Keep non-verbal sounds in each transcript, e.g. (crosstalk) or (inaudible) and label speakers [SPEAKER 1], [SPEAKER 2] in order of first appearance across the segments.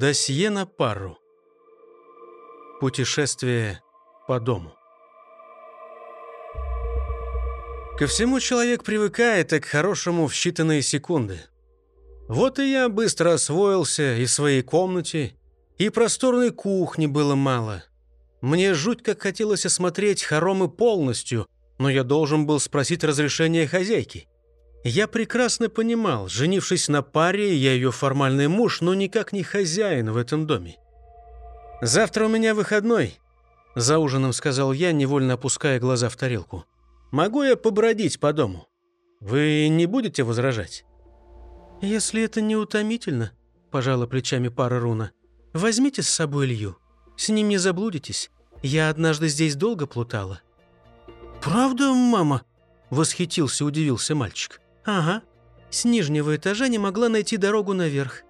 [SPEAKER 1] Досье на пару. Путешествие по дому. Ко всему человек привыкает, а к хорошему в считанные секунды. Вот и я быстро освоился и в своей комнате, и просторной кухни было мало. Мне жуть как хотелось осмотреть хоромы полностью, но я должен был спросить разрешения хозяйки. Я прекрасно понимал, женившись на паре, я ее формальный муж, но никак не хозяин в этом доме. «Завтра у меня выходной», – за ужином сказал я, невольно опуская глаза в тарелку. «Могу я побродить по дому? Вы не будете возражать?» «Если это не утомительно», – пожала плечами пара руна, – «возьмите с собой Илью. С ним не заблудитесь. Я однажды здесь долго плутала». «Правда, мама?» – восхитился, удивился мальчик. «Ага. С нижнего этажа не могла найти дорогу наверх.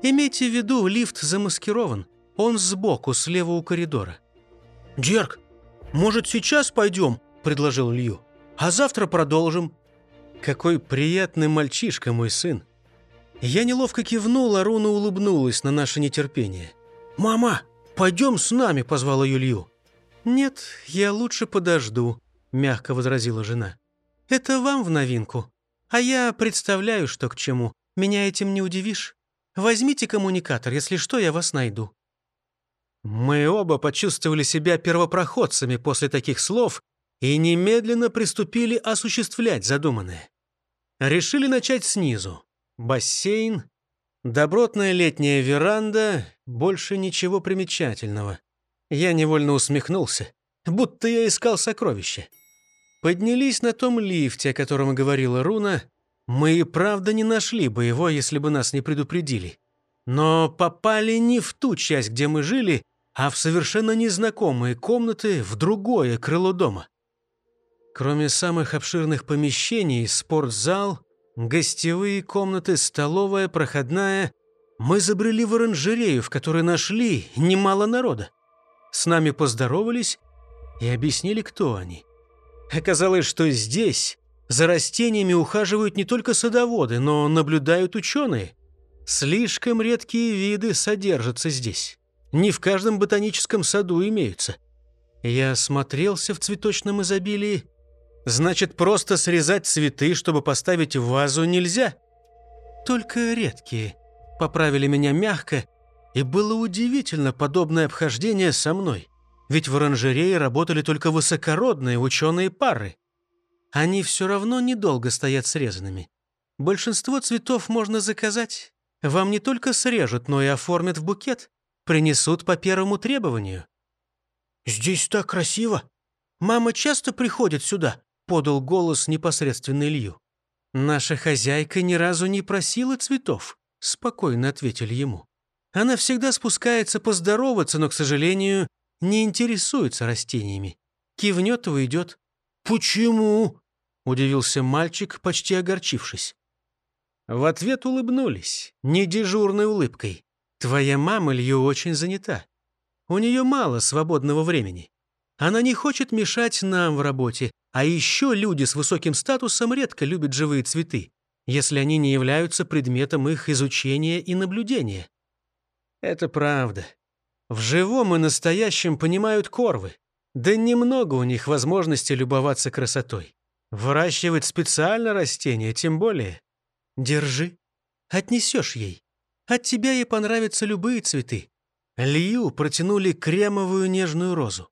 [SPEAKER 1] Имейте в виду, лифт замаскирован. Он сбоку, слева у коридора». «Дерг, может, сейчас пойдем?» – предложил Лью. «А завтра продолжим». «Какой приятный мальчишка мой сын!» Я неловко кивнул, а Руна улыбнулась на наше нетерпение. «Мама, пойдем с нами!» – позвал ее Лью. «Нет, я лучше подожду», – мягко возразила жена. «Это вам в новинку. А я представляю, что к чему. Меня этим не удивишь. Возьмите коммуникатор, если что, я вас найду». Мы оба почувствовали себя первопроходцами после таких слов и немедленно приступили осуществлять задуманное. Решили начать снизу. Бассейн, добротная летняя веранда, больше ничего примечательного. Я невольно усмехнулся, будто я искал сокровища. Поднялись на том лифте, о котором говорила Руна. Мы и правда не нашли бы его, если бы нас не предупредили. Но попали не в ту часть, где мы жили, а в совершенно незнакомые комнаты в другое крыло дома. Кроме самых обширных помещений, спортзал, гостевые комнаты, столовая, проходная, мы забрели в оранжерею, в которой нашли немало народа. С нами поздоровались и объяснили, кто они. Оказалось, что здесь за растениями ухаживают не только садоводы, но наблюдают ученые. Слишком редкие виды содержатся здесь. Не в каждом ботаническом саду имеются. Я осмотрелся в цветочном изобилии. Значит, просто срезать цветы, чтобы поставить в вазу, нельзя? Только редкие. Поправили меня мягко, и было удивительно подобное обхождение со мной. Ведь в оранжерее работали только высокородные ученые пары. Они все равно недолго стоят срезанными. Большинство цветов можно заказать. Вам не только срежут, но и оформят в букет. Принесут по первому требованию. «Здесь так красиво! Мама часто приходит сюда?» — подал голос непосредственно Илью. «Наша хозяйка ни разу не просила цветов», — спокойно ответили ему. «Она всегда спускается поздороваться, но, к сожалению, не интересуется растениями. Кивнет и уйдет. «Почему?» – удивился мальчик, почти огорчившись. В ответ улыбнулись, не дежурной улыбкой. «Твоя мама, Лью, очень занята. У нее мало свободного времени. Она не хочет мешать нам в работе, а еще люди с высоким статусом редко любят живые цветы, если они не являются предметом их изучения и наблюдения». Это правда. В живом и настоящем понимают корвы. Да немного у них возможности любоваться красотой. Выращивать специально растения, тем более. Держи. Отнесешь ей. От тебя ей понравятся любые цветы. Лью протянули кремовую нежную розу.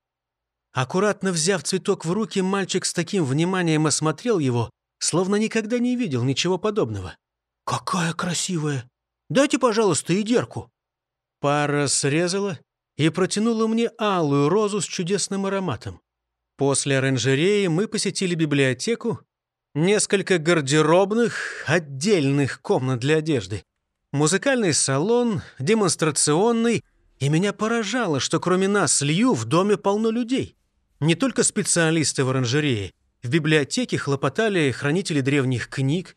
[SPEAKER 1] Аккуратно взяв цветок в руки, мальчик с таким вниманием осмотрел его, словно никогда не видел ничего подобного. «Какая красивая! Дайте, пожалуйста, и дерку!» Пара срезала и протянула мне алую розу с чудесным ароматом. После оранжереи мы посетили библиотеку, несколько гардеробных, отдельных комнат для одежды, музыкальный салон, демонстрационный, и меня поражало, что кроме нас Лью в доме полно людей. Не только специалисты в оранжерее. В библиотеке хлопотали хранители древних книг.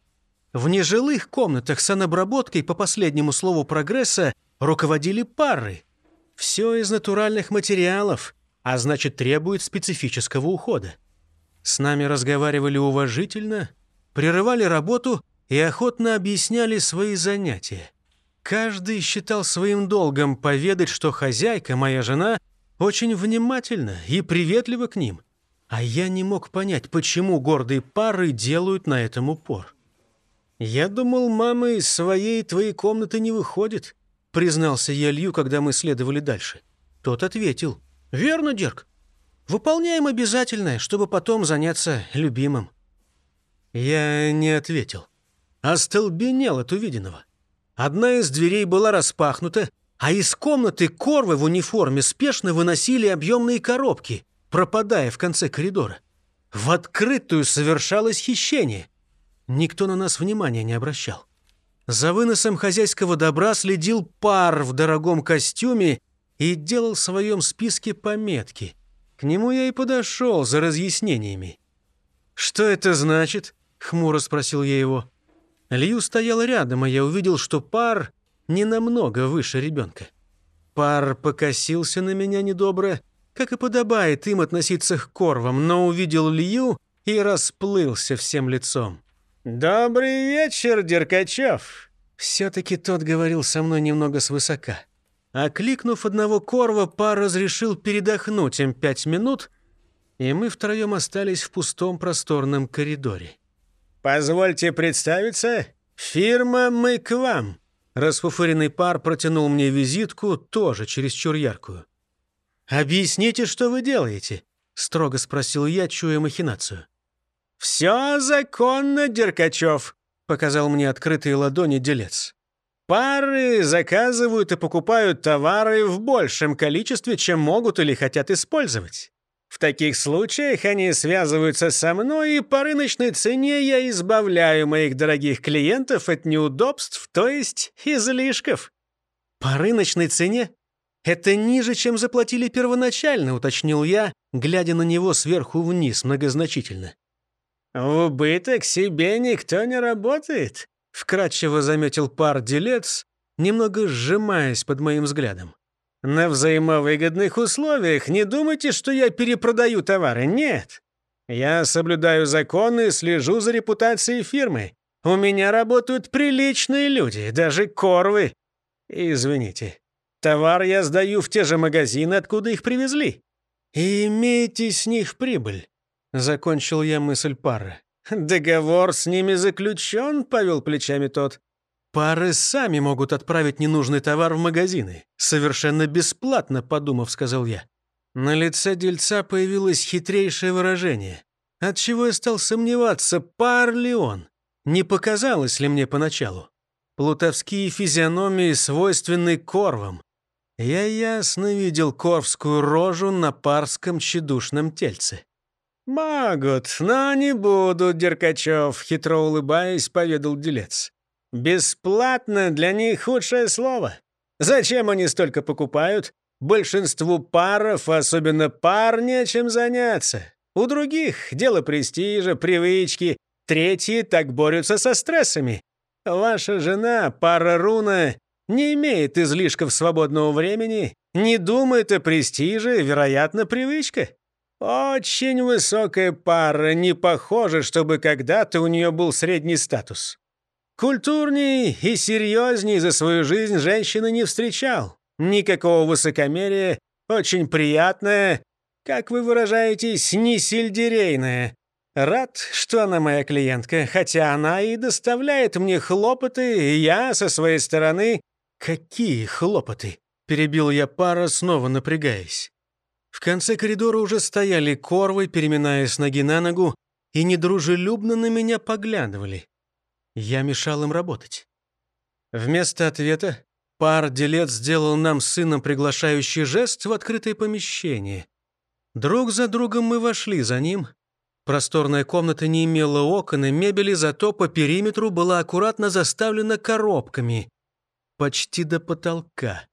[SPEAKER 1] В нежилых комнатах с обработкой по последнему слову прогресса руководили пары. Все из натуральных материалов, а значит, требует специфического ухода. С нами разговаривали уважительно, прерывали работу и охотно объясняли свои занятия. Каждый считал своим долгом поведать, что хозяйка, моя жена, очень внимательна и приветлива к ним. А я не мог понять, почему гордые пары делают на этом упор. «Я думал, мама из своей твоей комнаты не выходит», признался я Лью, когда мы следовали дальше. Тот ответил. «Верно, Дерг. Выполняем обязательное, чтобы потом заняться любимым». Я не ответил. Остолбенел от увиденного. Одна из дверей была распахнута, а из комнаты корвы в униформе спешно выносили объемные коробки, пропадая в конце коридора. В открытую совершалось хищение. Никто на нас внимания не обращал. За выносом хозяйского добра следил пар в дорогом костюме и делал в своем списке пометки. К нему я и подошел за разъяснениями. «Что это значит?» — хмуро спросил я его. Лью стоял рядом, и я увидел, что пар не намного выше ребенка. Пар покосился на меня недобро, как и подобает им относиться к корвам, но увидел Лью и расплылся всем лицом. «Добрый вечер, Деркачев!» Все-таки тот говорил со мной немного свысока. Окликнув одного корва, пар разрешил передохнуть им пять минут, и мы втроем остались в пустом просторном коридоре. «Позвольте представиться, фирма «Мы к вам». Расфуфыренный пар протянул мне визитку, тоже чересчур яркую. «Объясните, что вы делаете?» — строго спросил я, чуя махинацию. «Все законно, Деркачев», — показал мне открытые ладони делец. «Пары заказывают и покупают товары в большем количестве, чем могут или хотят использовать. В таких случаях они связываются со мной, и по рыночной цене я избавляю моих дорогих клиентов от неудобств, то есть излишков». «По рыночной цене? Это ниже, чем заплатили первоначально», — уточнил я, глядя на него сверху вниз многозначительно. «В убыток себе никто не работает», — вкратчиво заметил пар-делец, немного сжимаясь под моим взглядом. «На взаимовыгодных условиях не думайте, что я перепродаю товары. Нет. Я соблюдаю законы и слежу за репутацией фирмы. У меня работают приличные люди, даже корвы. Извините. Товар я сдаю в те же магазины, откуда их привезли. И имейте с них прибыль. Закончил я мысль пары. «Договор с ними заключен», — повел плечами тот. «Пары сами могут отправить ненужный товар в магазины. Совершенно бесплатно», — подумав, сказал я. На лице дельца появилось хитрейшее выражение. Отчего я стал сомневаться, пар ли он? Не показалось ли мне поначалу? Плутовские физиономии свойственны корвам. Я ясно видел корвскую рожу на парском тщедушном тельце. «Могут, но не будут, Деркачев», — хитро улыбаясь, поведал делец. «Бесплатно для них худшее слово. Зачем они столько покупают? Большинству паров, особенно пар, нечем заняться. У других дело престижа, привычки, третьи так борются со стрессами. Ваша жена, пара руна, не имеет излишков свободного времени, не думает о престиже, вероятно, привычка. Очень высокая пара, не похоже, чтобы когда-то у нее был средний статус. Культурней и серьезней за свою жизнь женщины не встречал. Никакого высокомерия, очень приятная, как вы выражаетесь, не сельдерейная. Рад, что она моя клиентка, хотя она и доставляет мне хлопоты, и я со своей стороны... Какие хлопоты? Перебил я пара, снова напрягаясь. В конце коридора уже стояли корвы, переминаясь ноги на ногу, и недружелюбно на меня поглядывали. Я мешал им работать. Вместо ответа пар-делец сделал нам с сыном приглашающий жест в открытое помещение. Друг за другом мы вошли за ним. Просторная комната не имела окон и мебели, зато по периметру была аккуратно заставлена коробками. Почти до потолка.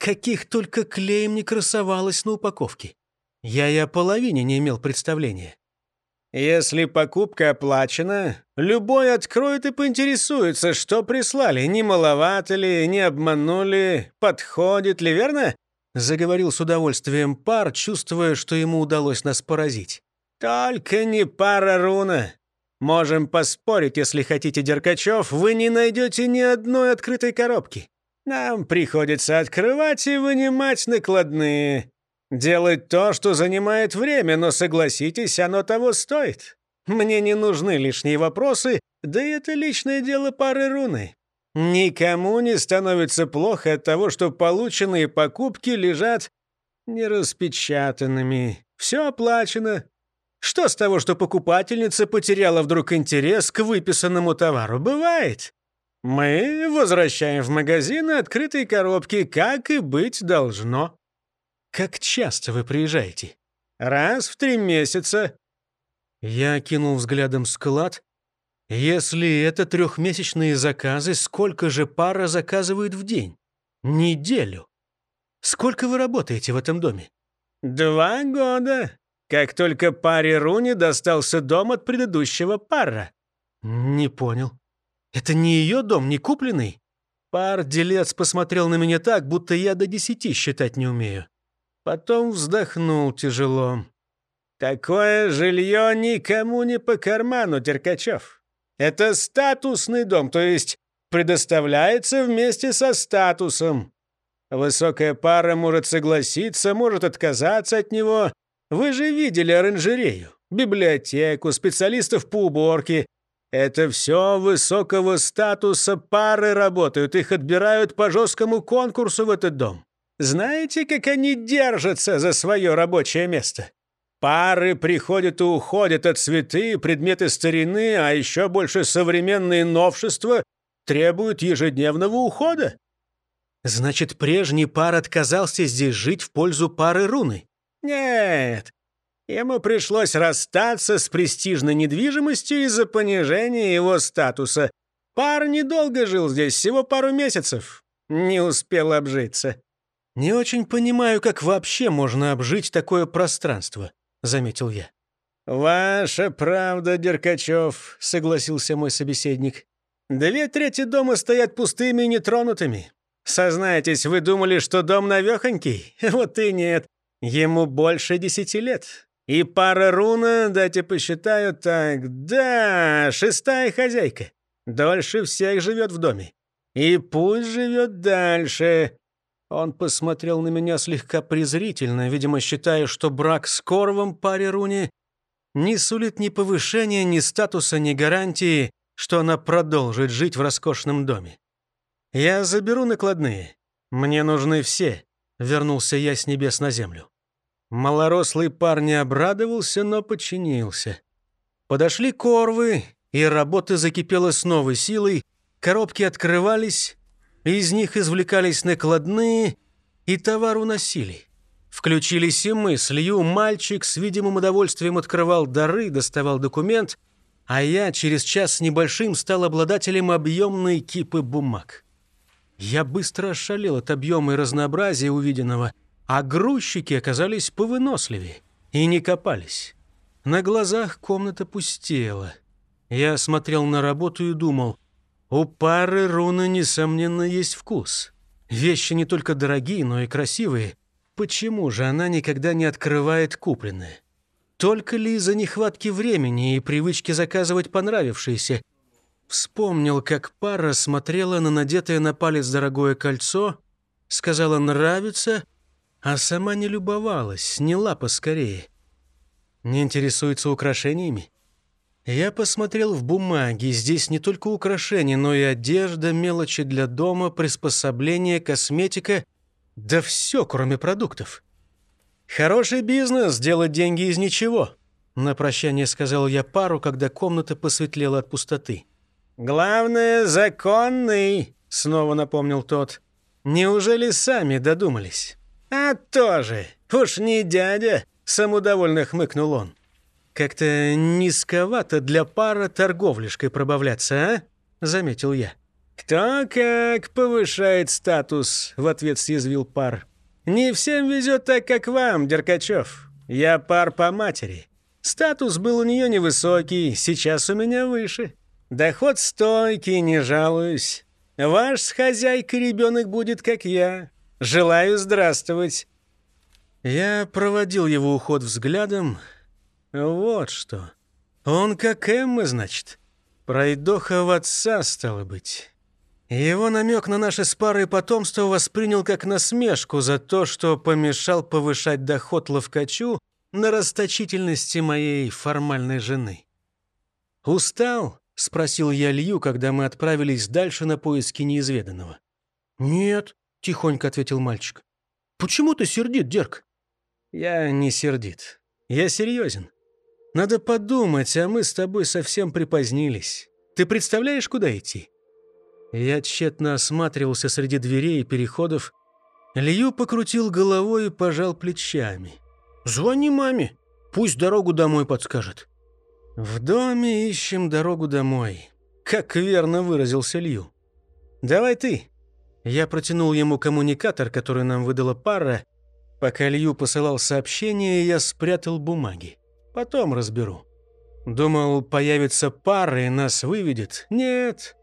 [SPEAKER 1] Каких только клеем не красовалось на упаковке. Я и о половине не имел представления. Если покупка оплачена, любой откроет и поинтересуется, что прислали, не маловато ли, не обманули, подходит ли, верно? Заговорил с удовольствием пар, чувствуя, что ему удалось нас поразить. «Только не пара руна. Можем поспорить, если хотите, Деркачев, вы не найдете ни одной открытой коробки. Нам приходится открывать и вынимать накладные. Делать то, что занимает время, но согласитесь, оно того стоит. Мне не нужны лишние вопросы, да и это личное дело пары руны. Никому не становится плохо от того, что полученные покупки лежат нераспечатанными. Все оплачено. Что с того, что покупательница потеряла вдруг интерес к выписанному товару? Бывает. Мы возвращаем в магазин открытые коробки, как и быть должно. Как часто вы приезжаете? Раз в три месяца. Я кинул взглядом склад. Если это трехмесячные заказы, сколько же пара заказывает в день? Неделю. Сколько вы работаете в этом доме? Два года. Как только паре Руни достался дом от предыдущего пара. Не понял. Это не ее дом, не купленный? Пар-делец посмотрел на меня так, будто я до десяти считать не умею. Потом вздохнул тяжело. «Такое жилье никому не по карману, Деркачев. Это статусный дом, то есть предоставляется вместе со статусом. Высокая пара может согласиться, может отказаться от него. Вы же видели оранжерею, библиотеку, специалистов по уборке. Это все высокого статуса пары работают, их отбирают по жесткому конкурсу в этот дом. Знаете, как они держатся за свое рабочее место? Пары приходят и уходят, от цветы, предметы старины, а еще больше современные новшества требуют ежедневного ухода. Значит, прежний пар отказался здесь жить в пользу пары руны? Нет. Ему пришлось расстаться с престижной недвижимостью из-за понижения его статуса. Пар недолго жил здесь, всего пару месяцев. Не успел обжиться. «Не очень понимаю, как вообще можно обжить такое пространство», — заметил я. «Ваша правда, Деркачев», — согласился мой собеседник. «Две трети дома стоят пустыми и нетронутыми. Сознайтесь, вы думали, что дом навехонький? (laughs) Вот и нет. Ему больше десяти лет. И пара руна, дайте посчитаю так, да, шестая хозяйка. Дольше всех живет в доме. И пусть живет дальше. Он посмотрел на меня слегка презрительно, видимо, считая, что брак с Коровом паре Руни не сулит ни повышения, ни статуса, ни гарантии, что она продолжит жить в роскошном доме. «Я заберу накладные. Мне нужны все», — вернулся я с небес на землю. Малорослый парень обрадовался, но подчинился. Подошли корвы, и работа закипела с новой силой, коробки открывались, из них извлекались накладные, и товар уносили. Включились и мы с Лью. Мальчик с видимым удовольствием открывал дары, доставал документ, а я через час с небольшим стал обладателем объемной кипы бумаг. Я быстро ошалел от объема и разнообразия увиденного, а грузчики оказались повыносливее и не копались. На глазах комната пустела. Я смотрел на работу и думал, у пары руны, несомненно, есть вкус. Вещи не только дорогие, но и красивые. Почему же она никогда не открывает купленное? Только ли из-за нехватки времени и привычки заказывать понравившиеся? Вспомнил, как пара смотрела на надетое на палец дорогое кольцо, сказала «нравится», а сама не любовалась, сняла поскорее. Не интересуется украшениями? Я посмотрел в бумаге. Здесь не только украшения, но и одежда, мелочи для дома, приспособления, косметика. Да все, кроме продуктов. «Хороший бизнес, делать деньги из ничего», — на прощание сказал я пару, когда комната посветлела от пустоты. «Главное, законный», — снова напомнил тот. «Неужели сами додумались?» «А тоже! Уж не дядя!» — самодовольно хмыкнул он. «Как-то низковато для пара торговлишкой пробавляться, а?» — заметил я. «Кто как повышает статус», — в ответ съязвил пар. «Не всем везет так, как вам, Деркачев. Я пар по матери. Статус был у нее невысокий, сейчас у меня выше. Доход стойкий, не жалуюсь. Ваш с хозяйкой ребенок будет, как я. Желаю здравствовать». Я проводил его уход взглядом, вот что. Он как Эмма, значит. Пройдоха в отца, стало быть. Его намек на наше с парой потомство воспринял как насмешку за то, что помешал повышать доход ловкачу на расточительности моей формальной жены. «Устал?» — спросил я Лью, когда мы отправились дальше на поиски неизведанного. «Нет», — тихонько ответил мальчик. «Почему ты сердит, Дерг?» «Я не сердит. Я серьезен. Надо подумать, а мы с тобой совсем припозднились. Ты представляешь, куда идти?» Я тщетно осматривался среди дверей и переходов. Лью покрутил головой и пожал плечами. «Звони маме, пусть дорогу домой подскажет». «В доме ищем дорогу домой», как верно выразился Лью. «Давай ты». Я протянул ему коммуникатор, который нам выдала пара. Пока Лью посылал сообщение, я спрятал бумаги. Потом разберу. Думал, появится пара и нас выведет. Нет.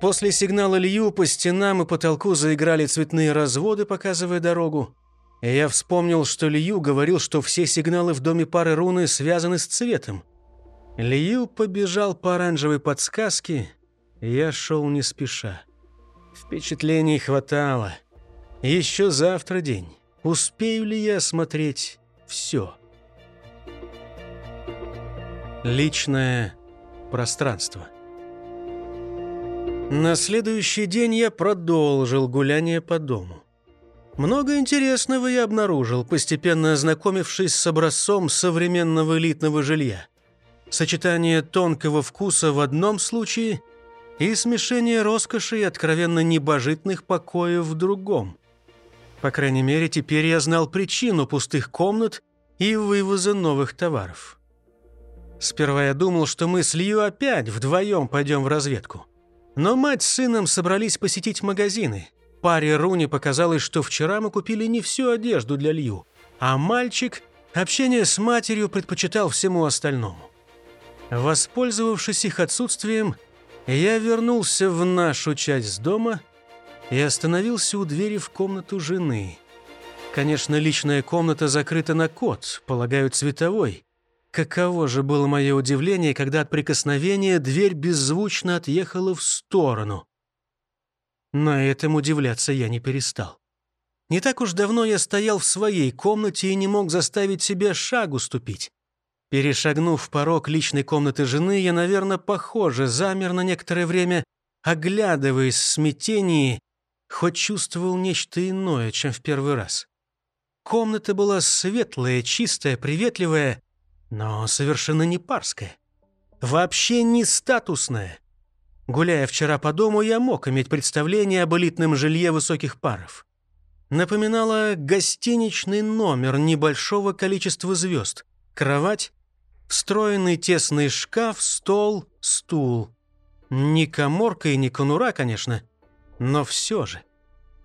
[SPEAKER 1] После сигнала Лью по стенам и потолку заиграли цветные разводы, показывая дорогу. Я вспомнил, что Лью говорил, что все сигналы в доме пары руны связаны с цветом. Лью побежал по оранжевой подсказке, я шел не спеша. Впечатлений хватало. Еще завтра день. Успею ли я осмотреть все? Личное пространство. На следующий день я продолжил гуляние по дому. Много интересного я обнаружил, постепенно ознакомившись с образцом современного элитного жилья. Сочетание тонкого вкуса в одном случае и смешение роскоши и откровенно небожитных покоев в другом. По крайней мере, теперь я знал причину пустых комнат и вывоза новых товаров. Сперва я думал, что мы с Лью опять вдвоем пойдем в разведку. Но мать с сыном собрались посетить магазины. Паре Руни показалось, что вчера мы купили не всю одежду для Лью, а мальчик общение с матерью предпочитал всему остальному. Воспользовавшись их отсутствием, я вернулся в нашу часть дома и остановился у двери в комнату жены. Конечно, личная комната закрыта на код, полагаю, цветовой. Каково же было мое удивление, когда от прикосновения дверь беззвучно отъехала в сторону. На этом удивляться я не перестал. Не так уж давно я стоял в своей комнате и не мог заставить себя шагу ступить. Перешагнув порог личной комнаты жены, я, наверное, похоже, замер на некоторое время, оглядываясь в смятении, хоть чувствовал нечто иное, чем в первый раз. Комната была светлая, чистая, приветливая, но совершенно не парская. Вообще не статусная. Гуляя вчера по дому, я мог иметь представление об элитном жилье высоких паров. Напоминала гостиничный номер небольшого количества звезд. Кровать, встроенный тесный шкаф, стол, стул. Не коморка и не конура, конечно, но все же.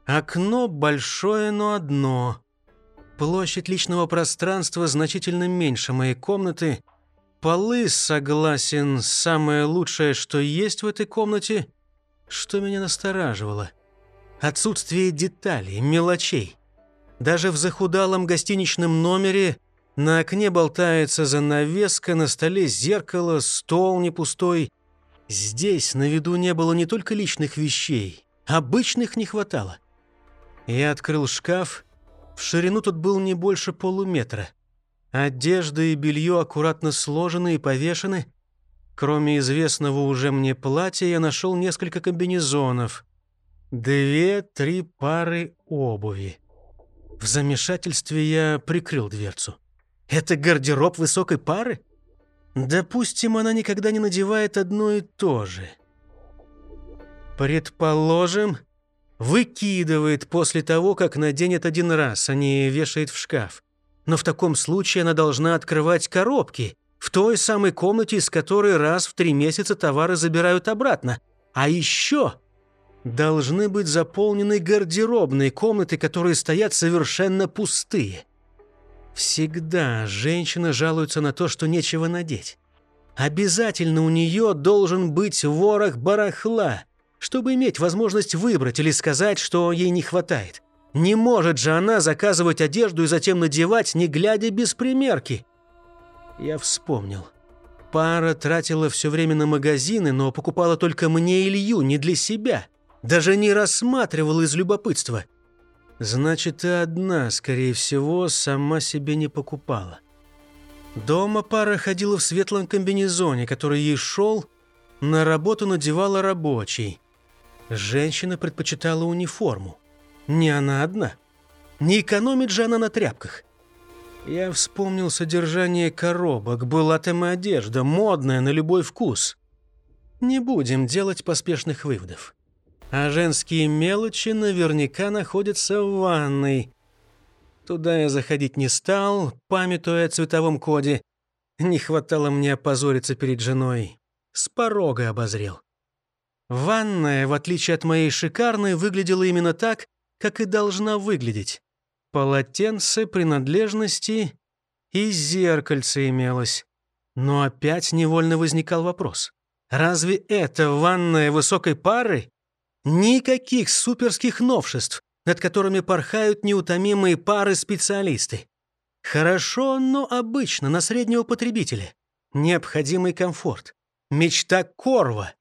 [SPEAKER 1] Окно большое, но одно. Площадь личного пространства значительно меньше моей комнаты — Полы, согласен, самое лучшее, что есть в этой комнате, что меня настораживало. Отсутствие деталей, мелочей. Даже в захудалом гостиничном номере на окне болтается занавеска, на столе зеркало, стол не пустой. Здесь на виду не было не только личных вещей, обычных не хватало. Я открыл шкаф, в ширину тут был не больше полуметра. Одежда и белье аккуратно сложены и повешены. Кроме известного уже мне платья, я нашел несколько комбинезонов. Две-три пары обуви. В замешательстве я прикрыл дверцу. Это гардероб высокой пары? Допустим, она никогда не надевает одно и то же. Предположим, выкидывает после того, как наденет один раз, а не вешает в шкаф но в таком случае она должна открывать коробки в той самой комнате, из которой раз в три месяца товары забирают обратно. А еще должны быть заполнены гардеробные комнаты, которые стоят совершенно пустые. Всегда женщина жалуется на то, что нечего надеть. Обязательно у нее должен быть ворох барахла, чтобы иметь возможность выбрать или сказать, что ей не хватает. Не может же она заказывать одежду и затем надевать, не глядя без примерки. Я вспомнил. Пара тратила все время на магазины, но покупала только мне Илью, не для себя. Даже не рассматривал из любопытства. Значит, и одна, скорее всего, сама себе не покупала. Дома пара ходила в светлом комбинезоне, который ей шел, на работу надевала рабочий. Женщина предпочитала униформу. Не она одна. Не экономит же она на тряпках. Я вспомнил содержание коробок. Была там и одежда, модная на любой вкус. Не будем делать поспешных выводов. А женские мелочи наверняка находятся в ванной. Туда я заходить не стал, памятуя о цветовом коде. Не хватало мне опозориться перед женой. С порога обозрел. Ванная, в отличие от моей шикарной, выглядела именно так, как и должна выглядеть. Полотенце, принадлежности и зеркальце имелось. Но опять невольно возникал вопрос. Разве это ванная высокой пары? Никаких суперских новшеств, над которыми порхают неутомимые пары-специалисты. Хорошо, но обычно, на среднего потребителя. Необходимый комфорт. Мечта Корва.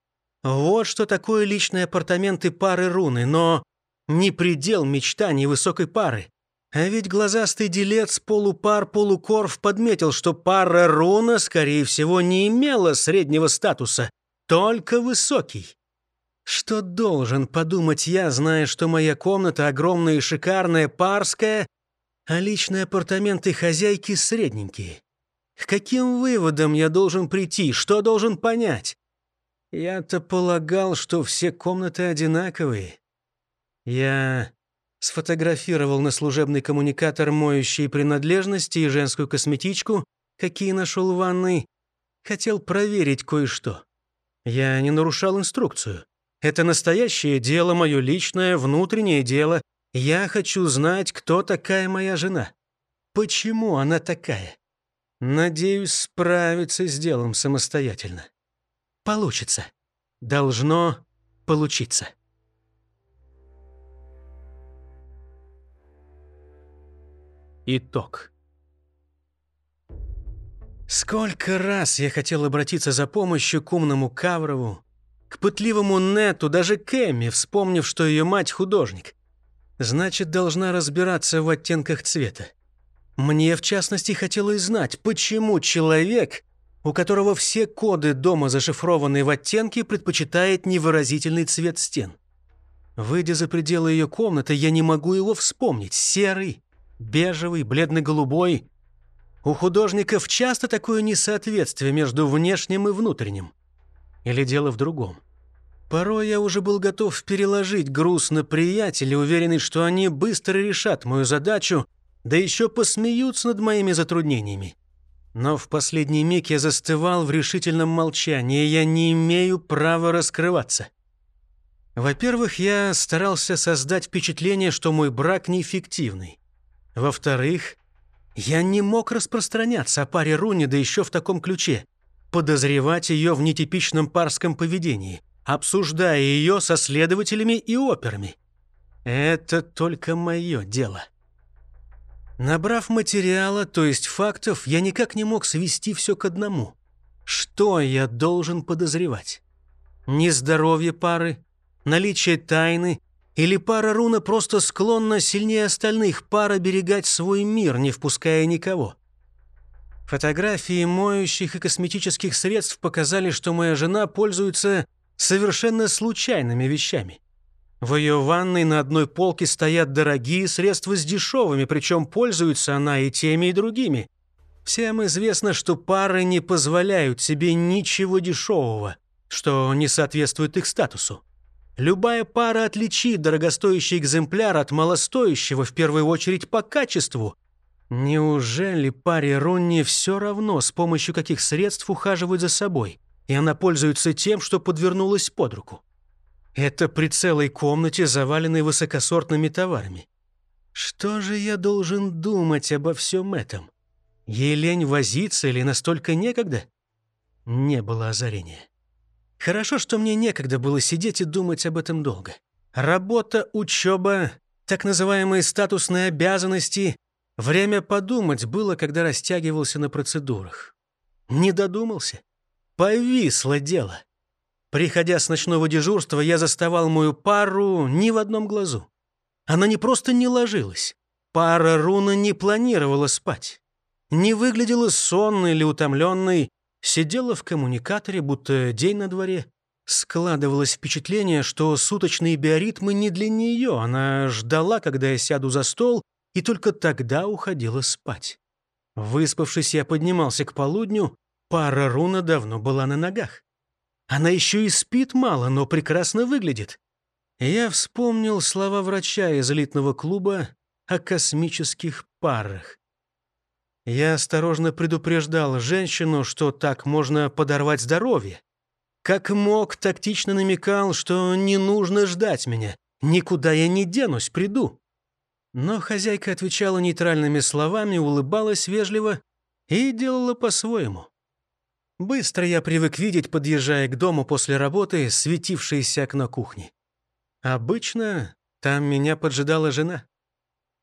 [SPEAKER 1] Вот что такое личные апартаменты пары руны, но не предел мечтаний высокой пары. А ведь глазастый делец полупар-полукорв подметил, что пара руна, скорее всего, не имела среднего статуса, только высокий. Что должен подумать я, зная, что моя комната огромная и шикарная, парская, а личные апартаменты хозяйки средненькие? К каким выводам я должен прийти? Что должен понять? Я-то полагал, что все комнаты одинаковые. Я сфотографировал на служебный коммуникатор моющие принадлежности и женскую косметичку, какие нашел в ванной. Хотел проверить кое-что. Я не нарушал инструкцию. Это настоящее дело, мое личное, внутреннее дело. Я хочу знать, кто такая моя жена. Почему она такая? Надеюсь справиться с делом самостоятельно. Получится. Должно получиться. Итог. Сколько раз я хотел обратиться за помощью к умному Каврову, к пытливому Нету, даже к Эмми, вспомнив, что ее мать художник. Значит, должна разбираться в оттенках цвета. Мне, в частности, хотелось знать, почему человек, у которого все коды дома зашифрованы в оттенке, предпочитает невыразительный цвет стен. Выйдя за пределы ее комнаты, я не могу его вспомнить. Серый, бежевый, бледно-голубой. У художников часто такое несоответствие между внешним и внутренним. Или дело в другом. Порой я уже был готов переложить груз на приятелей, уверенный, что они быстро решат мою задачу, да еще посмеются над моими затруднениями. Но в последний миг я застывал в решительном молчании, я не имею права раскрываться. Во-первых, я старался создать впечатление, что мой брак неэффективный. Во-вторых, я не мог распространяться о паре Руни, да еще в таком ключе. Подозревать ее в нетипичном парском поведении, обсуждая ее со следователями и операми. Это только мое дело. Набрав материала, то есть фактов, я никак не мог свести все к одному. Что я должен подозревать? Нездоровье пары, наличие тайны или пара руна просто склонна сильнее остальных пар оберегать свой мир, не впуская никого? Фотографии моющих и косметических средств показали, что моя жена пользуется совершенно случайными вещами. В ее ванной на одной полке стоят дорогие средства с дешевыми, причем пользуется она и теми, и другими. Всем известно, что пары не позволяют себе ничего дешевого, что не соответствует их статусу. Любая пара отличит дорогостоящий экземпляр от малостоящего, в первую очередь по качеству. Неужели паре Ронни все равно, с помощью каких средств ухаживают за собой, и она пользуется тем, что подвернулась под руку? Это при целой комнате, заваленной высокосортными товарами. Что же я должен думать обо всем этом? Ей лень возиться или настолько некогда? Не было озарения. Хорошо, что мне некогда было сидеть и думать об этом долго. Работа, учеба, так называемые статусные обязанности. Время подумать было, когда растягивался на процедурах. Не додумался. Повисло дело. Приходя с ночного дежурства, я заставал мою пару ни в одном глазу. Она не просто не ложилась. Пара руна не планировала спать. Не выглядела сонной или утомленной, сидела в коммуникаторе, будто день на дворе. Складывалось впечатление, что суточные биоритмы не для нее. Она ждала, когда я сяду за стол, и только тогда уходила спать. Выспавшись, я поднимался к полудню, пара руна давно была на ногах. Она еще и спит мало, но прекрасно выглядит. Я вспомнил слова врача из элитного клуба о космических парах. Я осторожно предупреждал женщину, что так можно подорвать здоровье. Как мог, тактично намекал, что не нужно ждать меня. Никуда я не денусь, приду. Но хозяйка отвечала нейтральными словами, улыбалась вежливо и делала по-своему. Быстро я привык видеть, подъезжая к дому после работы, светившееся окно кухни. Обычно там меня поджидала жена.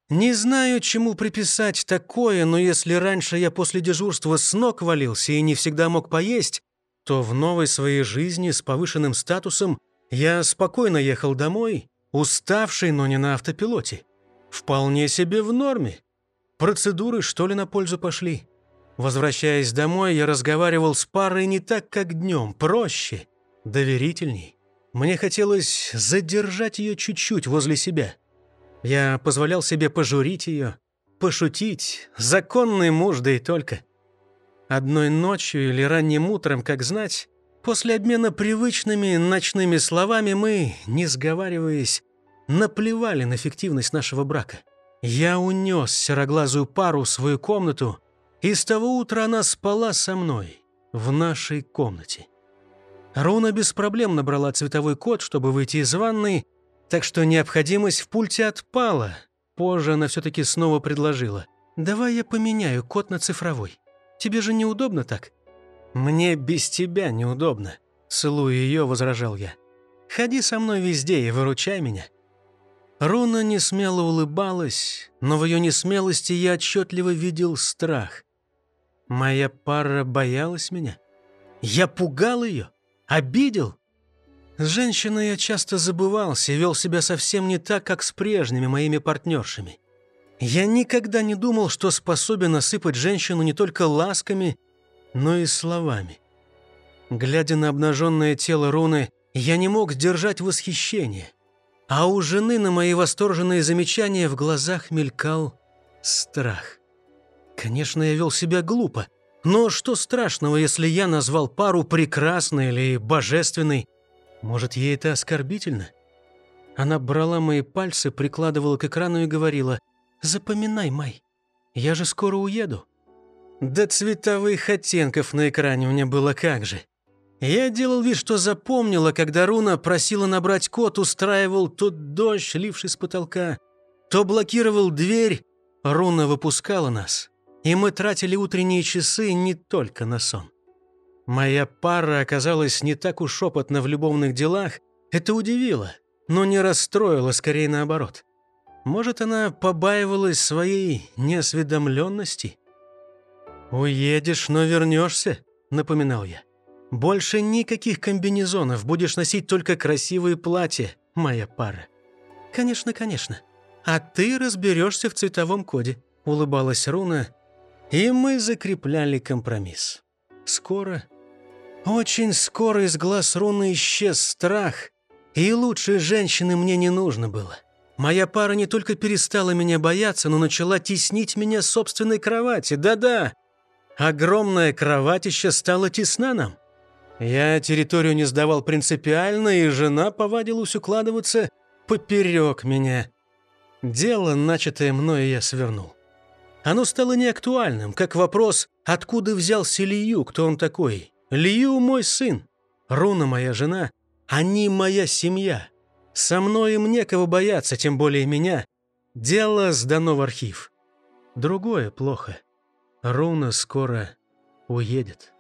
[SPEAKER 1] Не знаю, чему приписать такое, но если раньше я после дежурства с ног валился и не всегда мог поесть, то в новой своей жизни с повышенным статусом я спокойно ехал домой, уставший, но не на автопилоте. Вполне себе в норме. Процедуры, что ли, на пользу пошли? Возвращаясь домой, я разговаривал с парой не так, как днем, проще, доверительней. Мне хотелось задержать ее чуть-чуть возле себя. Я позволял себе пожурить ее, пошутить, законный муж, да и только. Одной ночью или ранним утром, как знать, после обмена привычными ночными словами мы, не сговариваясь, наплевали на фиктивность нашего брака. Я унес сероглазую пару в свою комнату — и с того утра она спала со мной в нашей комнате. Руна без проблем набрала цветовой код, чтобы выйти из ванной, так что необходимость в пульте отпала. Позже она все-таки снова предложила. «Давай я поменяю код на цифровой. Тебе же неудобно так?» «Мне без тебя неудобно», — целуя ее, возражал я. «Ходи со мной везде и выручай меня». Руна несмело улыбалась, но в ее несмелости я отчетливо видел страх. Моя пара боялась меня. Я пугал ее, обидел. С женщиной я часто забывался и вел себя совсем не так, как с прежними моими партнершами. Я никогда не думал, что способен осыпать женщину не только ласками, но и словами. Глядя на обнаженное тело руны, я не мог сдержать восхищение. А у жены на мои восторженные замечания в глазах мелькал страх. Конечно, я вел себя глупо. Но что страшного, если я назвал пару прекрасной или божественной? Может, ей это оскорбительно? Она брала мои пальцы, прикладывала к экрану и говорила, «Запоминай, Май, я же скоро уеду». Да цветовых оттенков на экране меня было как же. Я делал вид, что запомнила, когда Руна просила набрать код, устраивал то дождь, ливший с потолка, то блокировал дверь. Руна выпускала нас и мы тратили утренние часы не только на сон. Моя пара оказалась не так уж опытна в любовных делах, это удивило, но не расстроило, скорее наоборот. Может, она побаивалась своей неосведомленности? «Уедешь, но вернешься», — напоминал я. «Больше никаких комбинезонов, будешь носить только красивые платья, моя пара». «Конечно, конечно. А ты разберешься в цветовом коде», — улыбалась Руна, и мы закрепляли компромисс. Скоро, очень скоро из глаз руны исчез страх, и лучшей женщины мне не нужно было. Моя пара не только перестала меня бояться, но начала теснить меня собственной кровати. Да-да, огромная кроватища стала тесна нам. Я территорию не сдавал принципиально, и жена повадилась укладываться поперек меня. Дело, начатое мною, я свернул. Оно стало неактуальным, как вопрос, откуда взялся Лию, кто он такой. Лию мой сын, Руна моя жена, они моя семья. Со мной им некого бояться, тем более меня. Дело сдано в архив. Другое плохо. Руна скоро уедет.